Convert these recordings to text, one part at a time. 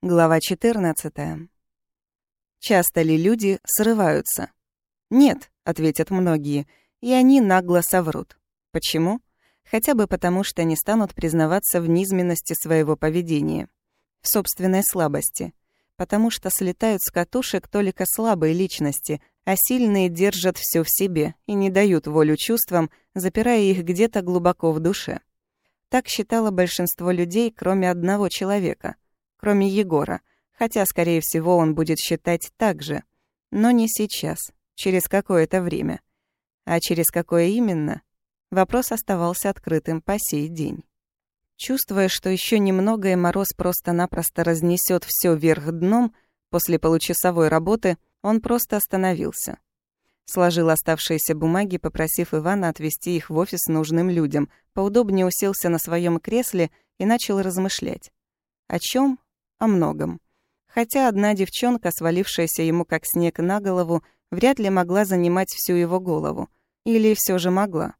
Глава 14. Часто ли люди срываются? Нет, ответят многие, и они нагло соврут. Почему? Хотя бы потому, что не станут признаваться в низменности своего поведения, в собственной слабости. Потому что слетают с катушек только слабые личности, а сильные держат все в себе и не дают волю чувствам, запирая их где-то глубоко в душе. Так считало большинство людей, кроме одного человека — кроме Егора, хотя, скорее всего, он будет считать так же. Но не сейчас, через какое-то время. А через какое именно? Вопрос оставался открытым по сей день. Чувствуя, что еще немного и мороз просто-напросто разнесет все вверх дном, после получасовой работы он просто остановился. Сложил оставшиеся бумаги, попросив Ивана отвезти их в офис нужным людям, поудобнее уселся на своем кресле и начал размышлять. О чем? О многом. Хотя одна девчонка, свалившаяся ему как снег на голову, вряд ли могла занимать всю его голову. Или все же могла.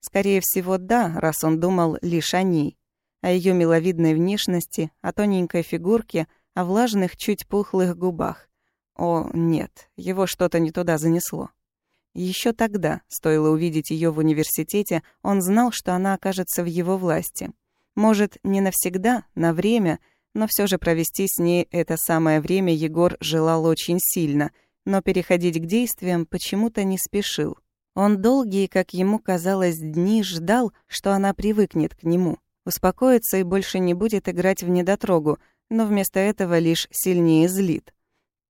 Скорее всего, да, раз он думал лишь о ней. О ее миловидной внешности, о тоненькой фигурке, о влажных, чуть пухлых губах. О, нет, его что-то не туда занесло. Еще тогда, стоило увидеть ее в университете, он знал, что она окажется в его власти. Может, не навсегда, на время, но все же провести с ней это самое время Егор желал очень сильно, но переходить к действиям почему-то не спешил. Он долгие, как ему казалось, дни ждал, что она привыкнет к нему, успокоится и больше не будет играть в недотрогу, но вместо этого лишь сильнее злит.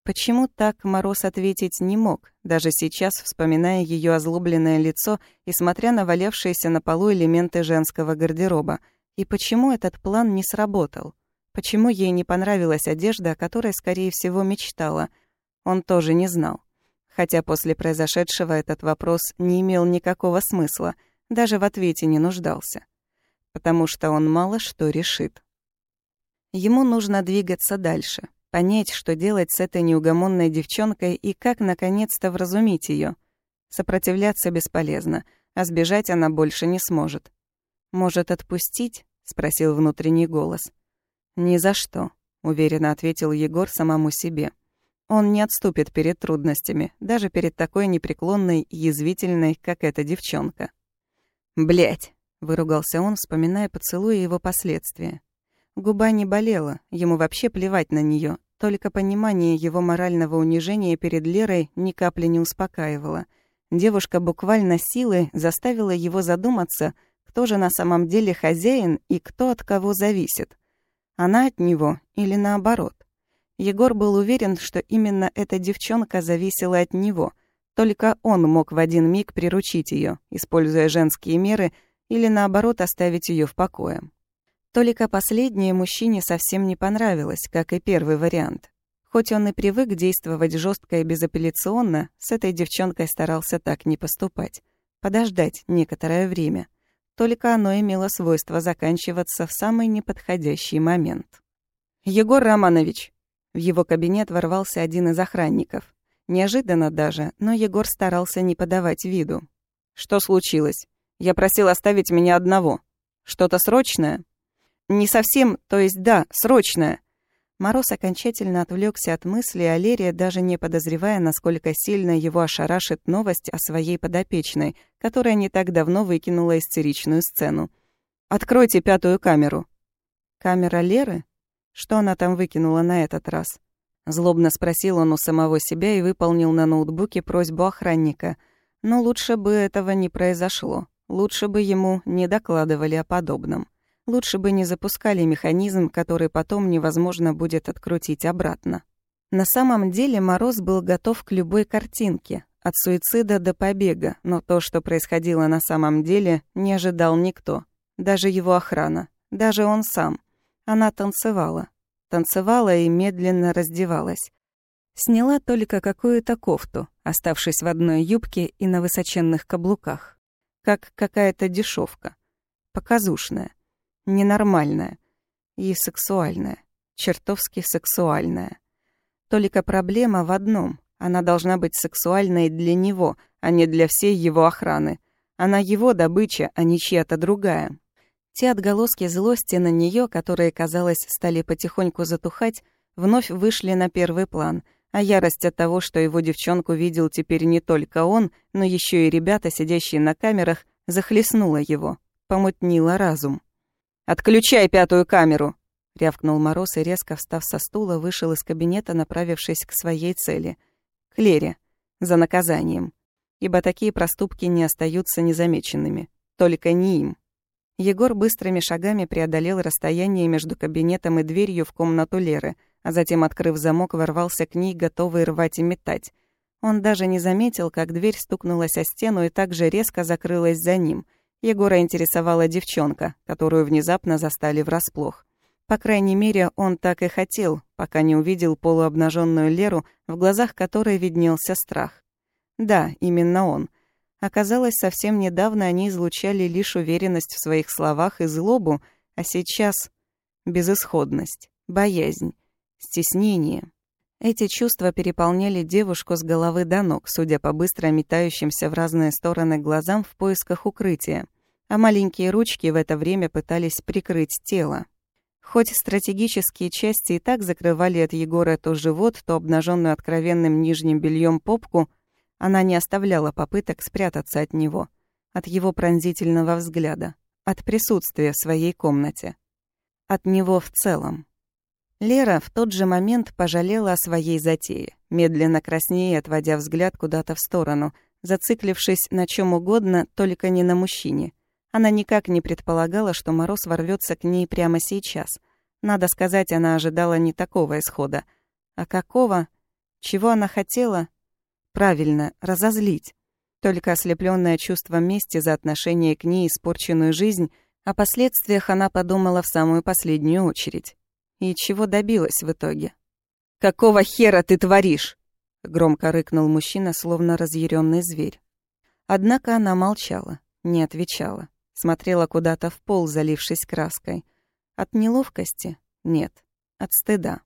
Почему так Мороз ответить не мог, даже сейчас вспоминая ее озлобленное лицо и смотря на валявшиеся на полу элементы женского гардероба? И почему этот план не сработал? Почему ей не понравилась одежда, о которой, скорее всего, мечтала, он тоже не знал. Хотя после произошедшего этот вопрос не имел никакого смысла, даже в ответе не нуждался. Потому что он мало что решит. Ему нужно двигаться дальше, понять, что делать с этой неугомонной девчонкой и как, наконец-то, вразумить ее. Сопротивляться бесполезно, а сбежать она больше не сможет. «Может, отпустить?» — спросил внутренний голос. «Ни за что», — уверенно ответил Егор самому себе. Он не отступит перед трудностями, даже перед такой непреклонной и язвительной, как эта девчонка. Блять! выругался он, вспоминая поцелуй его последствия. Губа не болела, ему вообще плевать на нее, только понимание его морального унижения перед Лерой ни капли не успокаивало. Девушка буквально силой заставила его задуматься, кто же на самом деле хозяин и кто от кого зависит. Она от него или наоборот. Егор был уверен, что именно эта девчонка зависела от него. Только он мог в один миг приручить ее, используя женские меры, или наоборот оставить ее в покое. Только последнее мужчине совсем не понравилось, как и первый вариант. Хоть он и привык действовать жестко и безапелляционно, с этой девчонкой старался так не поступать. Подождать некоторое время — только оно имело свойство заканчиваться в самый неподходящий момент. «Егор Романович!» В его кабинет ворвался один из охранников. Неожиданно даже, но Егор старался не подавать виду. «Что случилось? Я просил оставить меня одного. Что-то срочное?» «Не совсем, то есть да, срочное. Мороз окончательно отвлекся от мысли, а Лерия, даже не подозревая, насколько сильно его ошарашит новость о своей подопечной, которая не так давно выкинула истеричную сцену. «Откройте пятую камеру». «Камера Леры? Что она там выкинула на этот раз?» Злобно спросил он у самого себя и выполнил на ноутбуке просьбу охранника. Но лучше бы этого не произошло. Лучше бы ему не докладывали о подобном. Лучше бы не запускали механизм, который потом невозможно будет открутить обратно. На самом деле Мороз был готов к любой картинке, от суицида до побега, но то, что происходило на самом деле, не ожидал никто. Даже его охрана, даже он сам. Она танцевала. Танцевала и медленно раздевалась. Сняла только какую-то кофту, оставшись в одной юбке и на высоченных каблуках. Как какая-то дешевка. Показушная ненормальная и сексуальная, чертовски сексуальная. Только проблема в одном. Она должна быть сексуальной для него, а не для всей его охраны. Она его добыча, а не чья-то другая. Те отголоски злости на нее, которые, казалось, стали потихоньку затухать, вновь вышли на первый план, а ярость от того, что его девчонку видел теперь не только он, но еще и ребята, сидящие на камерах, захлестнула его, помутнила разум. «Отключай пятую камеру!» — рявкнул Мороз и, резко встав со стула, вышел из кабинета, направившись к своей цели — к Лере, за наказанием. Ибо такие проступки не остаются незамеченными. Только не им. Егор быстрыми шагами преодолел расстояние между кабинетом и дверью в комнату Леры, а затем, открыв замок, ворвался к ней, готовый рвать и метать. Он даже не заметил, как дверь стукнулась о стену и так же резко закрылась за ним. Егора интересовала девчонка, которую внезапно застали врасплох. По крайней мере, он так и хотел, пока не увидел полуобнаженную Леру, в глазах которой виднелся страх. Да, именно он — Оказалось, совсем недавно они излучали лишь уверенность в своих словах и злобу, а сейчас — безысходность, боязнь, стеснение. Эти чувства переполняли девушку с головы до ног, судя по быстро метающимся в разные стороны глазам в поисках укрытия, а маленькие ручки в это время пытались прикрыть тело. Хоть стратегические части и так закрывали от Егора то живот, то обнаженную откровенным нижним бельем попку — она не оставляла попыток спрятаться от него, от его пронзительного взгляда, от присутствия в своей комнате, от него в целом. Лера в тот же момент пожалела о своей затее, медленно краснее, отводя взгляд куда-то в сторону, зациклившись на чем угодно, только не на мужчине. Она никак не предполагала, что Мороз ворвется к ней прямо сейчас. Надо сказать, она ожидала не такого исхода. А какого? Чего она хотела? Правильно, разозлить. Только ослепленное чувством мести за отношение к ней испорченную жизнь, о последствиях она подумала в самую последнюю очередь. И чего добилась в итоге? «Какого хера ты творишь?» — громко рыкнул мужчина, словно разъяренный зверь. Однако она молчала, не отвечала, смотрела куда-то в пол, залившись краской. От неловкости? Нет. От стыда.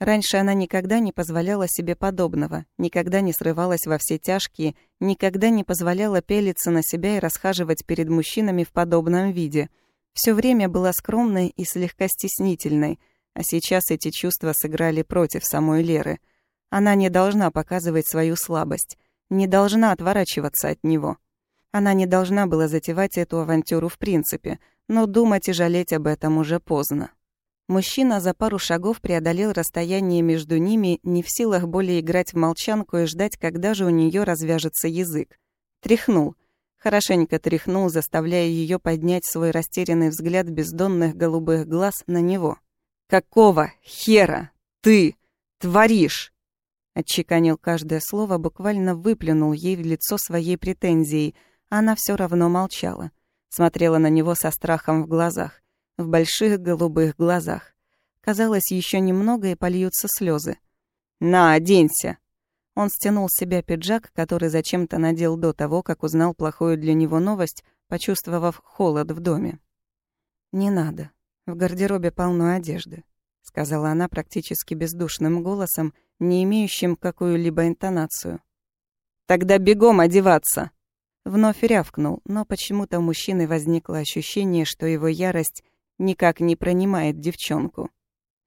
Раньше она никогда не позволяла себе подобного, никогда не срывалась во все тяжкие, никогда не позволяла пелиться на себя и расхаживать перед мужчинами в подобном виде. Все время была скромной и слегка стеснительной, а сейчас эти чувства сыграли против самой Леры. Она не должна показывать свою слабость, не должна отворачиваться от него. Она не должна была затевать эту авантюру в принципе, но думать и жалеть об этом уже поздно. Мужчина за пару шагов преодолел расстояние между ними, не в силах более играть в молчанку и ждать, когда же у нее развяжется язык. Тряхнул. Хорошенько тряхнул, заставляя ее поднять свой растерянный взгляд бездонных голубых глаз на него. «Какого хера ты творишь?» Отчеканил каждое слово, буквально выплюнул ей в лицо своей претензией. Она все равно молчала. Смотрела на него со страхом в глазах в больших голубых глазах. Казалось, еще немного и польются слезы. «На, оденься!» Он стянул с себя пиджак, который зачем-то надел до того, как узнал плохую для него новость, почувствовав холод в доме. «Не надо. В гардеробе полно одежды», — сказала она практически бездушным голосом, не имеющим какую-либо интонацию. «Тогда бегом одеваться!» Вновь рявкнул, но почему-то у мужчины возникло ощущение, что его ярость никак не пронимает девчонку.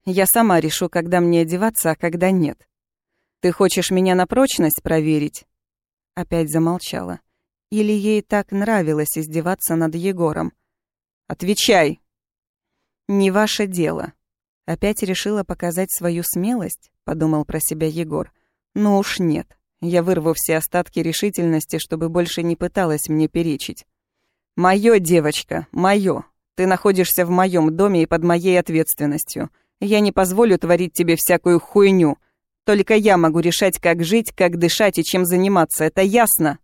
Я сама решу, когда мне одеваться, а когда нет. Ты хочешь меня на прочность проверить? Опять замолчала. Или ей так нравилось издеваться над Егором? Отвечай. Не ваше дело. Опять решила показать свою смелость, подумал про себя Егор. Ну уж нет. Я вырву все остатки решительности, чтобы больше не пыталась мне перечить. Моё, девочка, моё. Ты находишься в моем доме и под моей ответственностью. Я не позволю творить тебе всякую хуйню. Только я могу решать, как жить, как дышать и чем заниматься. Это ясно?»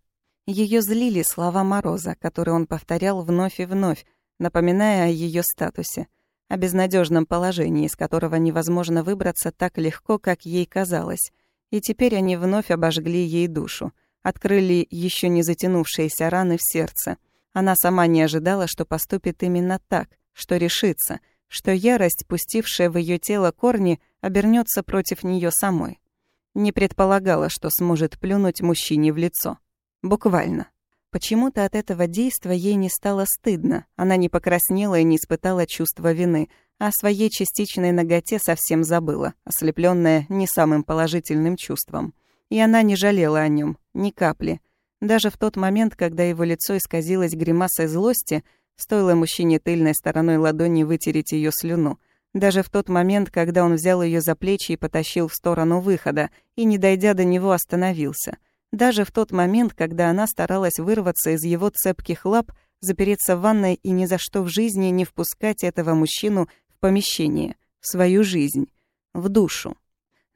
Ее злили слова Мороза, которые он повторял вновь и вновь, напоминая о ее статусе, о безнадежном положении, из которого невозможно выбраться так легко, как ей казалось. И теперь они вновь обожгли ей душу, открыли еще не затянувшиеся раны в сердце — она сама не ожидала, что поступит именно так, что решится, что ярость, пустившая в ее тело корни, обернется против нее самой. Не предполагала, что сможет плюнуть мужчине в лицо. Буквально. Почему-то от этого действа ей не стало стыдно. Она не покраснела и не испытала чувства вины, О своей частичной ноготе совсем забыла, ослепленная не самым положительным чувством. И она не жалела о нем ни капли. Даже в тот момент, когда его лицо исказилось гримасой злости, стоило мужчине тыльной стороной ладони вытереть ее слюну. Даже в тот момент, когда он взял ее за плечи и потащил в сторону выхода, и, не дойдя до него, остановился. Даже в тот момент, когда она старалась вырваться из его цепких лап, запереться в ванной и ни за что в жизни не впускать этого мужчину в помещение, в свою жизнь, в душу.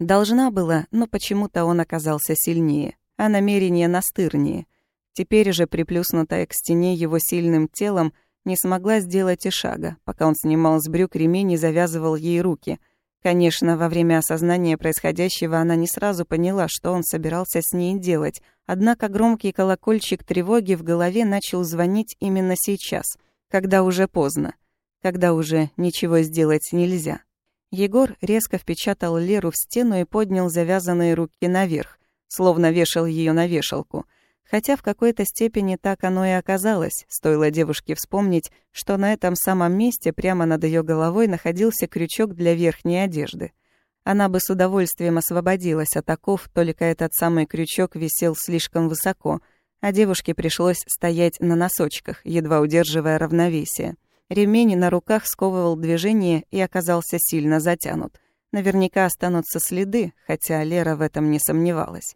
Должна была, но почему-то он оказался сильнее, а намерение настырнее. Теперь же, приплюснутая к стене его сильным телом, не смогла сделать и шага, пока он снимал с брюк ремень и завязывал ей руки. Конечно, во время осознания происходящего она не сразу поняла, что он собирался с ней делать, однако громкий колокольчик тревоги в голове начал звонить именно сейчас, когда уже поздно, когда уже ничего сделать нельзя. Егор резко впечатал Леру в стену и поднял завязанные руки наверх, словно вешал ее на вешалку. Хотя в какой-то степени так оно и оказалось, стоило девушке вспомнить, что на этом самом месте прямо над ее головой находился крючок для верхней одежды. Она бы с удовольствием освободилась от оков, только этот самый крючок висел слишком высоко, а девушке пришлось стоять на носочках, едва удерживая равновесие. Ремень на руках сковывал движение и оказался сильно затянут. Наверняка останутся следы, хотя Лера в этом не сомневалась.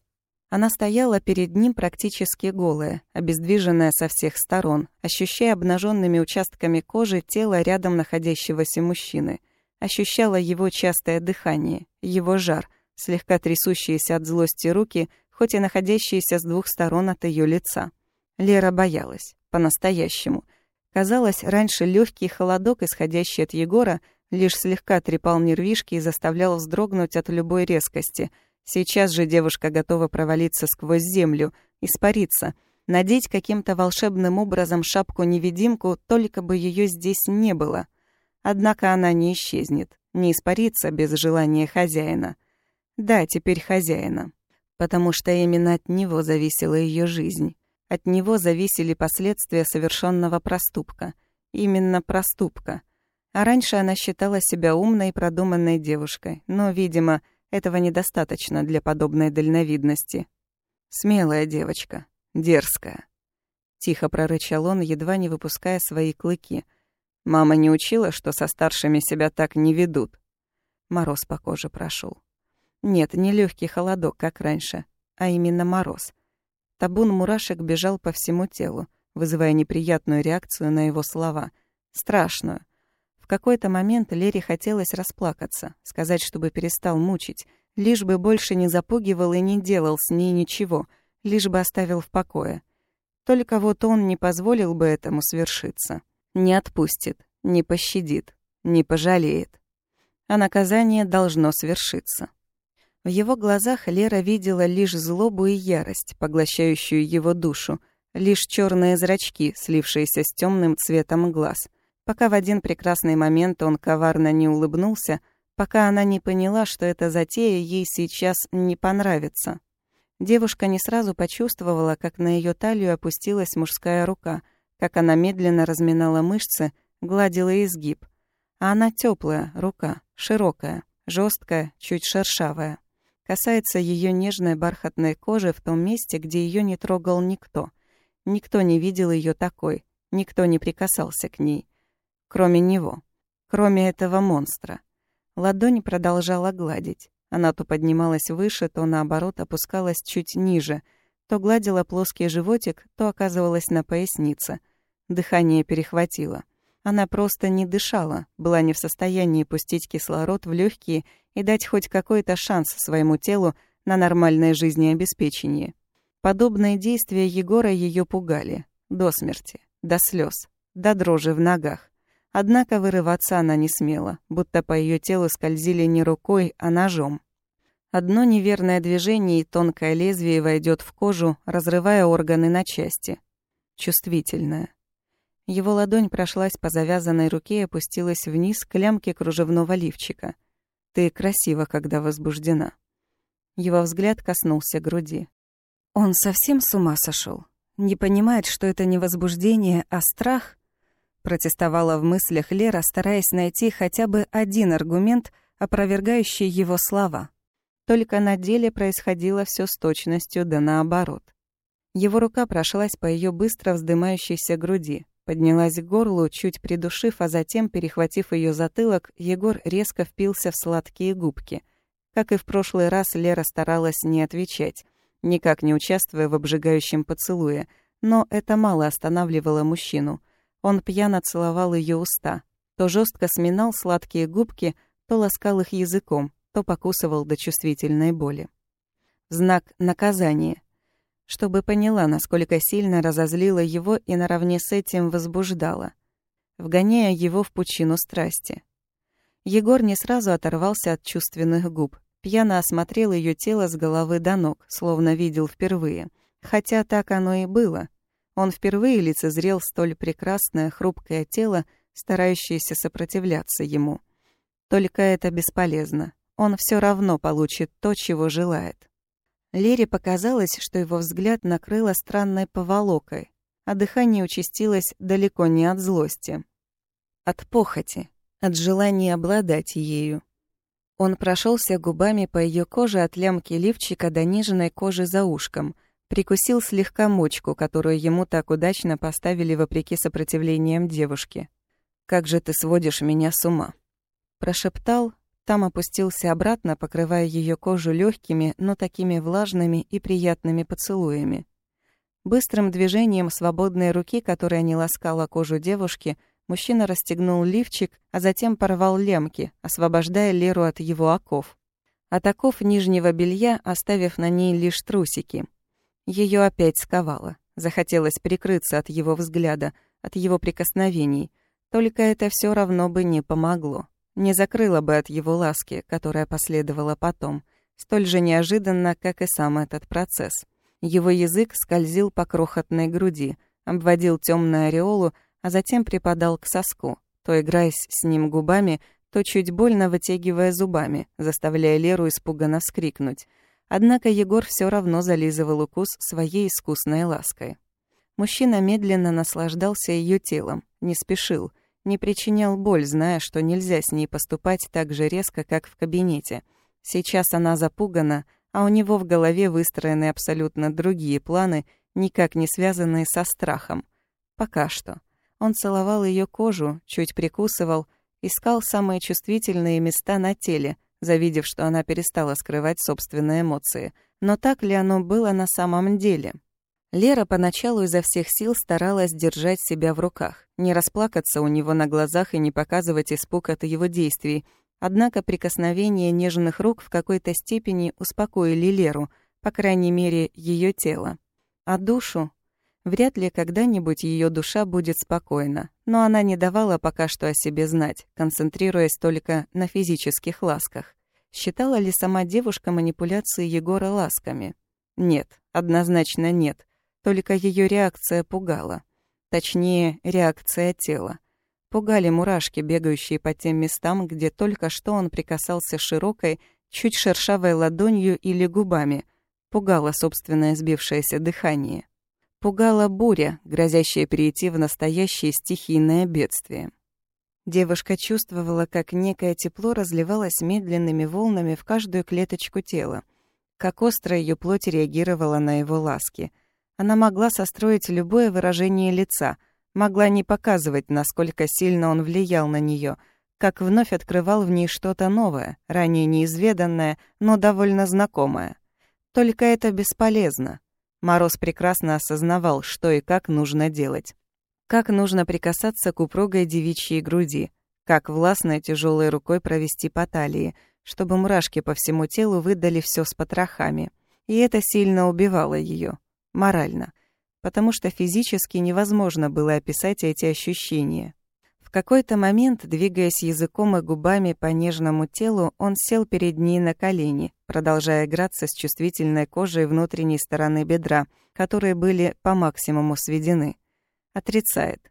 Она стояла перед ним практически голая, обездвиженная со всех сторон, ощущая обнаженными участками кожи тело рядом находящегося мужчины. Ощущала его частое дыхание, его жар, слегка трясущиеся от злости руки, хоть и находящиеся с двух сторон от ее лица. Лера боялась, по-настоящему — Казалось, раньше легкий холодок, исходящий от Егора, лишь слегка трепал нервишки и заставлял вздрогнуть от любой резкости. Сейчас же девушка готова провалиться сквозь землю, испариться, надеть каким-то волшебным образом шапку-невидимку, только бы ее здесь не было. Однако она не исчезнет, не испарится без желания хозяина. Да, теперь хозяина. Потому что именно от него зависела ее жизнь. От него зависели последствия совершенного проступка. Именно проступка. А раньше она считала себя умной и продуманной девушкой, но, видимо, этого недостаточно для подобной дальновидности. Смелая девочка, дерзкая. Тихо прорычал он, едва не выпуская свои клыки. Мама не учила, что со старшими себя так не ведут. Мороз по коже прошел. Нет, не легкий холодок, как раньше, а именно мороз. Табун мурашек бежал по всему телу, вызывая неприятную реакцию на его слова. Страшную. Какой-то момент Лере хотелось расплакаться, сказать, чтобы перестал мучить, лишь бы больше не запугивал и не делал с ней ничего, лишь бы оставил в покое. Только вот он не позволил бы этому свершиться. Не отпустит, не пощадит, не пожалеет. А наказание должно свершиться. В его глазах Лера видела лишь злобу и ярость, поглощающую его душу, лишь черные зрачки, слившиеся с темным цветом глаз. Пока в один прекрасный момент он коварно не улыбнулся, пока она не поняла, что эта затея ей сейчас не понравится. Девушка не сразу почувствовала, как на ее талию опустилась мужская рука, как она медленно разминала мышцы, гладила изгиб. А она теплая рука, широкая, жесткая, чуть шершавая касается ее нежной бархатной кожи в том месте, где ее не трогал никто. Никто не видел ее такой, никто не прикасался к ней. Кроме него. Кроме этого монстра. Ладонь продолжала гладить. Она то поднималась выше, то наоборот опускалась чуть ниже, то гладила плоский животик, то оказывалась на пояснице. Дыхание перехватило. Она просто не дышала, была не в состоянии пустить кислород в легкие и дать хоть какой-то шанс своему телу на нормальное жизнеобеспечение. Подобные действия Егора ее пугали. До смерти, до слез, до дрожи в ногах. Однако вырываться она не смела, будто по ее телу скользили не рукой, а ножом. Одно неверное движение, и тонкое лезвие войдет в кожу, разрывая органы на части. Чувствительное. Его ладонь прошлась по завязанной руке и опустилась вниз к лямке кружевного лифчика. «Ты красива, когда возбуждена». Его взгляд коснулся груди. Он совсем с ума сошел. Не понимает, что это не возбуждение, а страх. Протестовала в мыслях Лера, стараясь найти хотя бы один аргумент, опровергающий его слова. Только на деле происходило все с точностью да наоборот. Его рука прошлась по ее быстро вздымающейся груди, поднялась к горлу, чуть придушив, а затем, перехватив ее затылок, Егор резко впился в сладкие губки. Как и в прошлый раз, Лера старалась не отвечать, никак не участвуя в обжигающем поцелуе, но это мало останавливало мужчину. Он пьяно целовал ее уста, то жестко сминал сладкие губки, то ласкал их языком, то покусывал до чувствительной боли. Знак наказания — чтобы поняла, насколько сильно разозлила его и наравне с этим возбуждала, вгоняя его в пучину страсти. Егор не сразу оторвался от чувственных губ, пьяно осмотрел ее тело с головы до ног, словно видел впервые. Хотя так оно и было. Он впервые лицезрел столь прекрасное, хрупкое тело, старающееся сопротивляться ему. Только это бесполезно. Он все равно получит то, чего желает. Лере показалось, что его взгляд накрыло странной поволокой, а дыхание участилось далеко не от злости. От похоти, от желания обладать ею. Он прошелся губами по ее коже от лямки лифчика до нижней кожи за ушком, прикусил слегка мочку, которую ему так удачно поставили вопреки сопротивлениям девушки. «Как же ты сводишь меня с ума?» Прошептал, там опустился обратно, покрывая ее кожу легкими, но такими влажными и приятными поцелуями. Быстрым движением свободной руки, которая не ласкала кожу девушки, мужчина расстегнул лифчик, а затем порвал лемки, освобождая Леру от его оков. От оков нижнего белья, оставив на ней лишь трусики. Ее опять сковало. Захотелось прикрыться от его взгляда, от его прикосновений. Только это все равно бы не помогло не закрыла бы от его ласки, которая последовала потом, столь же неожиданно, как и сам этот процесс. Его язык скользил по крохотной груди, обводил темную ореолу, а затем припадал к соску, то играясь с ним губами, то чуть больно вытягивая зубами, заставляя Леру испуганно вскрикнуть. Однако Егор все равно зализывал укус своей искусной лаской. Мужчина медленно наслаждался ее телом, не спешил, не причинял боль, зная, что нельзя с ней поступать так же резко, как в кабинете. Сейчас она запугана, а у него в голове выстроены абсолютно другие планы, никак не связанные со страхом. Пока что. Он целовал ее кожу, чуть прикусывал, искал самые чувствительные места на теле, завидев, что она перестала скрывать собственные эмоции. Но так ли оно было на самом деле? Лера поначалу изо всех сил старалась держать себя в руках, не расплакаться у него на глазах и не показывать испуг от его действий. Однако прикосновения нежных рук в какой-то степени успокоили Леру, по крайней мере, ее тело. А душу? Вряд ли когда-нибудь ее душа будет спокойна, но она не давала пока что о себе знать, концентрируясь только на физических ласках. Считала ли сама девушка манипуляции Егора ласками? Нет, однозначно нет. Только ее реакция пугала. Точнее, реакция тела. Пугали мурашки, бегающие по тем местам, где только что он прикасался широкой, чуть шершавой ладонью или губами. Пугало собственное сбившееся дыхание. Пугала буря, грозящая перейти в настоящее стихийное бедствие. Девушка чувствовала, как некое тепло разливалось медленными волнами в каждую клеточку тела, как остро ее плоть реагировала на его ласки — она могла состроить любое выражение лица, могла не показывать, насколько сильно он влиял на нее, как вновь открывал в ней что-то новое, ранее неизведанное, но довольно знакомое. Только это бесполезно. Мороз прекрасно осознавал, что и как нужно делать. Как нужно прикасаться к упругой девичьей груди, как властной тяжелой рукой провести по талии, чтобы мурашки по всему телу выдали все с потрохами. И это сильно убивало ее морально, потому что физически невозможно было описать эти ощущения. В какой-то момент, двигаясь языком и губами по нежному телу, он сел перед ней на колени, продолжая играться с чувствительной кожей внутренней стороны бедра, которые были по максимуму сведены. Отрицает.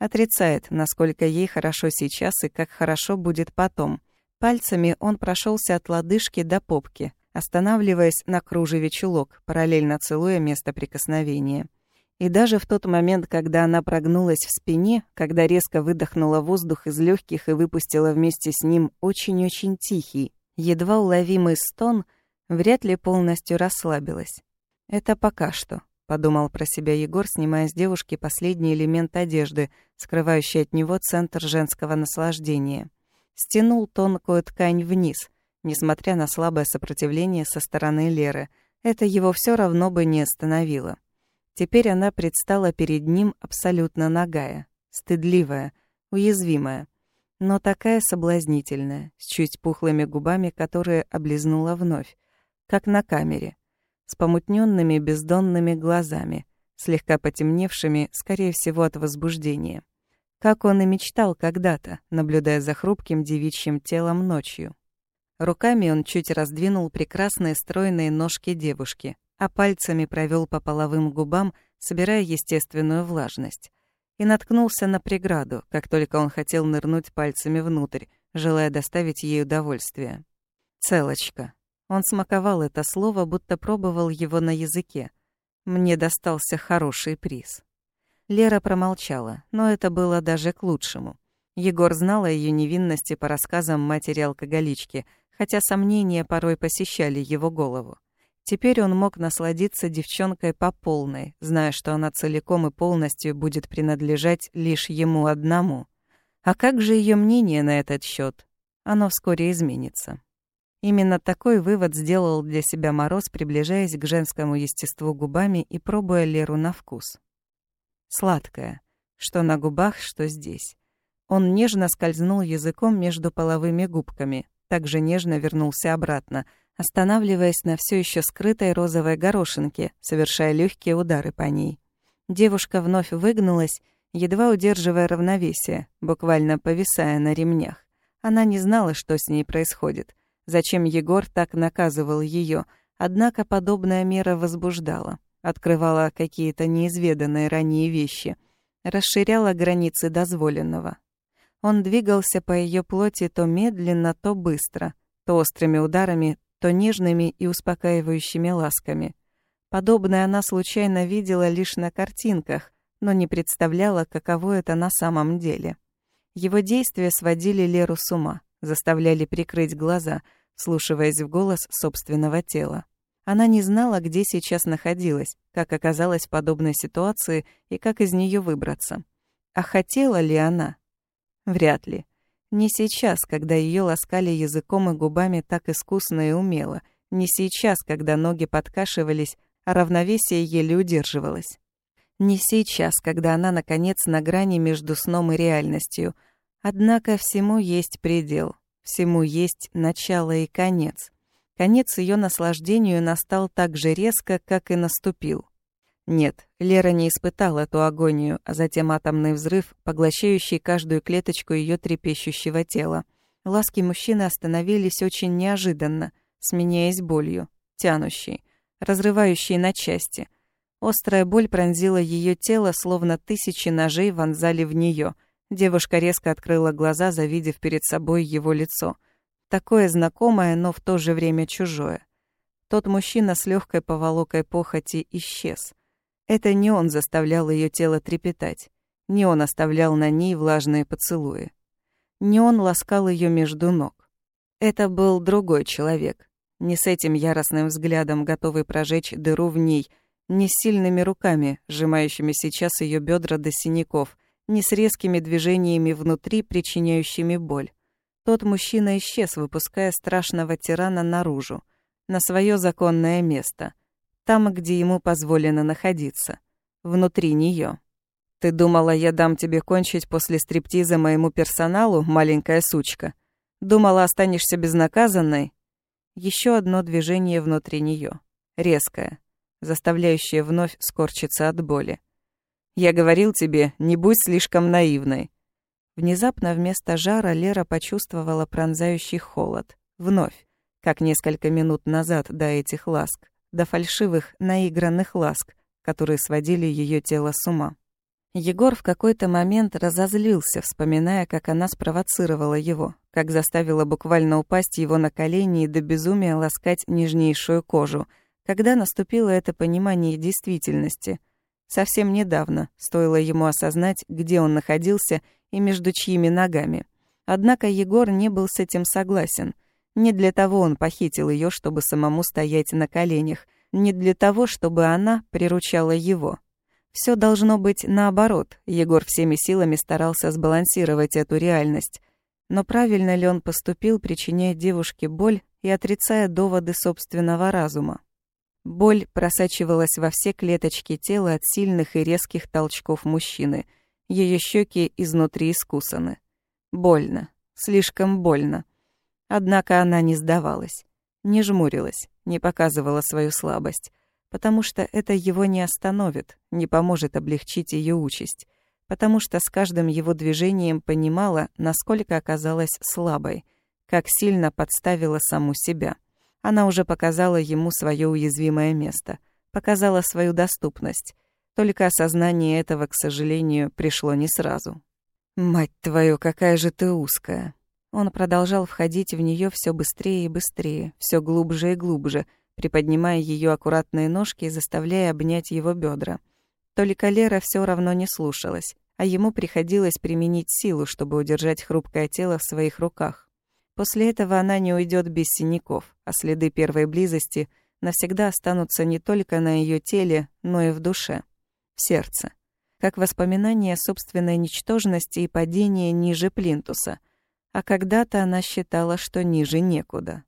Отрицает, насколько ей хорошо сейчас и как хорошо будет потом. Пальцами он прошелся от лодыжки до попки, останавливаясь на кружеве чулок, параллельно целуя место прикосновения. И даже в тот момент, когда она прогнулась в спине, когда резко выдохнула воздух из легких и выпустила вместе с ним очень-очень тихий, едва уловимый стон, вряд ли полностью расслабилась. «Это пока что», — подумал про себя Егор, снимая с девушки последний элемент одежды, скрывающий от него центр женского наслаждения. Стянул тонкую ткань вниз, несмотря на слабое сопротивление со стороны Леры. Это его все равно бы не остановило. Теперь она предстала перед ним абсолютно нагая, стыдливая, уязвимая, но такая соблазнительная, с чуть пухлыми губами, которые облизнула вновь, как на камере, с помутненными бездонными глазами, слегка потемневшими, скорее всего, от возбуждения. Как он и мечтал когда-то, наблюдая за хрупким девичьим телом ночью. Руками он чуть раздвинул прекрасные стройные ножки девушки, а пальцами провел по половым губам, собирая естественную влажность. И наткнулся на преграду, как только он хотел нырнуть пальцами внутрь, желая доставить ей удовольствие. «Целочка». Он смаковал это слово, будто пробовал его на языке. Мне достался хороший приз. Лера промолчала, но это было даже к лучшему. Егор знал о ее невинности по рассказам матери-алкоголички, хотя сомнения порой посещали его голову. Теперь он мог насладиться девчонкой по полной, зная, что она целиком и полностью будет принадлежать лишь ему одному. А как же ее мнение на этот счет? Оно вскоре изменится. Именно такой вывод сделал для себя Мороз, приближаясь к женскому естеству губами и пробуя Леру на вкус. Сладкая, что на губах, что здесь. Он нежно скользнул языком между половыми губками, также нежно вернулся обратно — останавливаясь на все еще скрытой розовой горошинке, совершая легкие удары по ней. Девушка вновь выгнулась, едва удерживая равновесие, буквально повисая на ремнях. Она не знала, что с ней происходит, зачем Егор так наказывал ее, однако подобная мера возбуждала, открывала какие-то неизведанные ранее вещи, расширяла границы дозволенного. Он двигался по ее плоти то медленно, то быстро, то острыми ударами, то нежными и успокаивающими ласками. Подобное она случайно видела лишь на картинках, но не представляла, каково это на самом деле. Его действия сводили Леру с ума, заставляли прикрыть глаза, слушаясь в голос собственного тела. Она не знала, где сейчас находилась, как оказалась в подобной ситуации и как из нее выбраться. А хотела ли она? Вряд ли. Не сейчас, когда ее ласкали языком и губами так искусно и умело. Не сейчас, когда ноги подкашивались, а равновесие еле удерживалось. Не сейчас, когда она, наконец, на грани между сном и реальностью. Однако всему есть предел. Всему есть начало и конец. Конец ее наслаждению настал так же резко, как и наступил. Нет, Лера не испытала эту агонию, а затем атомный взрыв, поглощающий каждую клеточку ее трепещущего тела. Ласки мужчины остановились очень неожиданно, сменяясь болью, тянущей, разрывающей на части. Острая боль пронзила ее тело, словно тысячи ножей вонзали в нее. Девушка резко открыла глаза, завидев перед собой его лицо. Такое знакомое, но в то же время чужое. Тот мужчина с легкой поволокой похоти исчез — это не он заставлял ее тело трепетать, не он оставлял на ней влажные поцелуи. Не он ласкал ее между ног. Это был другой человек, не с этим яростным взглядом, готовый прожечь дыру в ней, не с сильными руками, сжимающими сейчас ее бедра до синяков, не с резкими движениями внутри, причиняющими боль. Тот мужчина исчез, выпуская страшного тирана наружу, на свое законное место — там, где ему позволено находиться, внутри нее. Ты думала, я дам тебе кончить после стриптиза моему персоналу, маленькая сучка? Думала, останешься безнаказанной? Еще одно движение внутри нее, резкое, заставляющее вновь скорчиться от боли. Я говорил тебе, не будь слишком наивной. Внезапно вместо жара Лера почувствовала пронзающий холод. Вновь, как несколько минут назад до этих ласк до фальшивых, наигранных ласк, которые сводили ее тело с ума. Егор в какой-то момент разозлился, вспоминая, как она спровоцировала его, как заставила буквально упасть его на колени и до безумия ласкать нежнейшую кожу, когда наступило это понимание действительности. Совсем недавно стоило ему осознать, где он находился и между чьими ногами. Однако Егор не был с этим согласен. Не для того он похитил ее, чтобы самому стоять на коленях, не для того, чтобы она приручала его. Все должно быть наоборот. Егор всеми силами старался сбалансировать эту реальность. Но правильно ли он поступил, причиняя девушке боль и отрицая доводы собственного разума? Боль просачивалась во все клеточки тела от сильных и резких толчков мужчины. Ее щеки изнутри искусаны. Больно. Слишком больно. Однако она не сдавалась. Не жмурилась, не показывала свою слабость. Потому что это его не остановит, не поможет облегчить ее участь. Потому что с каждым его движением понимала, насколько оказалась слабой, как сильно подставила саму себя. Она уже показала ему свое уязвимое место, показала свою доступность. Только осознание этого, к сожалению, пришло не сразу. «Мать твою, какая же ты узкая!» Он продолжал входить в нее все быстрее и быстрее, все глубже и глубже, приподнимая ее аккуратные ножки и заставляя обнять его бедра. Только Лера все равно не слушалась, а ему приходилось применить силу, чтобы удержать хрупкое тело в своих руках. После этого она не уйдет без синяков, а следы первой близости навсегда останутся не только на ее теле, но и в душе, в сердце. Как воспоминание собственной ничтожности и падении ниже плинтуса. А когда-то она считала, что ниже некуда.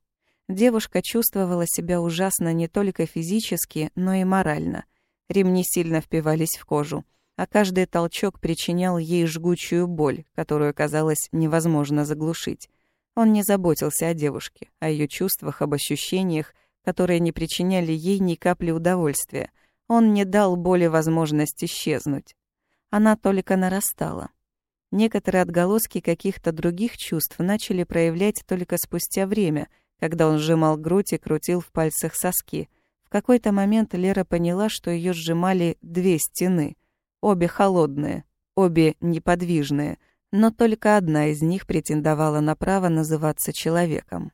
Девушка чувствовала себя ужасно не только физически, но и морально. Ремни сильно впивались в кожу, а каждый толчок причинял ей жгучую боль, которую казалось невозможно заглушить. Он не заботился о девушке, о ее чувствах, об ощущениях, которые не причиняли ей ни капли удовольствия. Он не дал боли возможность исчезнуть. Она только нарастала. Некоторые отголоски каких-то других чувств начали проявлять только спустя время, когда он сжимал грудь и крутил в пальцах соски. В какой-то момент Лера поняла, что ее сжимали две стены. Обе холодные, обе неподвижные — но только одна из них претендовала на право называться человеком.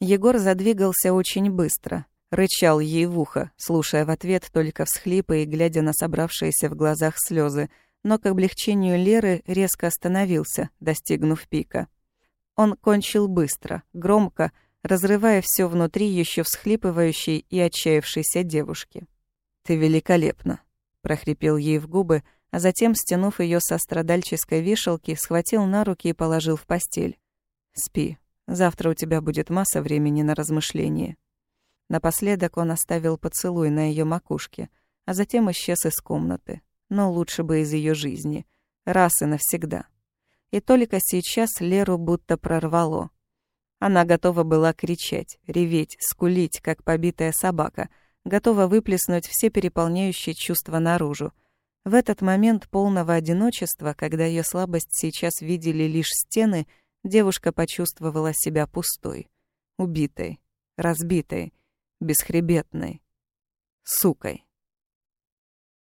Егор задвигался очень быстро, рычал ей в ухо, слушая в ответ только всхлипы и глядя на собравшиеся в глазах слезы, но к облегчению Леры резко остановился, достигнув пика. Он кончил быстро, громко, разрывая все внутри еще всхлипывающей и отчаявшейся девушки. «Ты великолепна», — прохрипел ей в губы, — а затем, стянув ее со страдальческой вешалки, схватил на руки и положил в постель. «Спи. Завтра у тебя будет масса времени на размышление». Напоследок он оставил поцелуй на ее макушке, а затем исчез из комнаты. Но лучше бы из ее жизни. Раз и навсегда. И только сейчас Леру будто прорвало. Она готова была кричать, реветь, скулить, как побитая собака, готова выплеснуть все переполняющие чувства наружу, в этот момент полного одиночества, когда ее слабость сейчас видели лишь стены, девушка почувствовала себя пустой, убитой, разбитой, бесхребетной, сукой.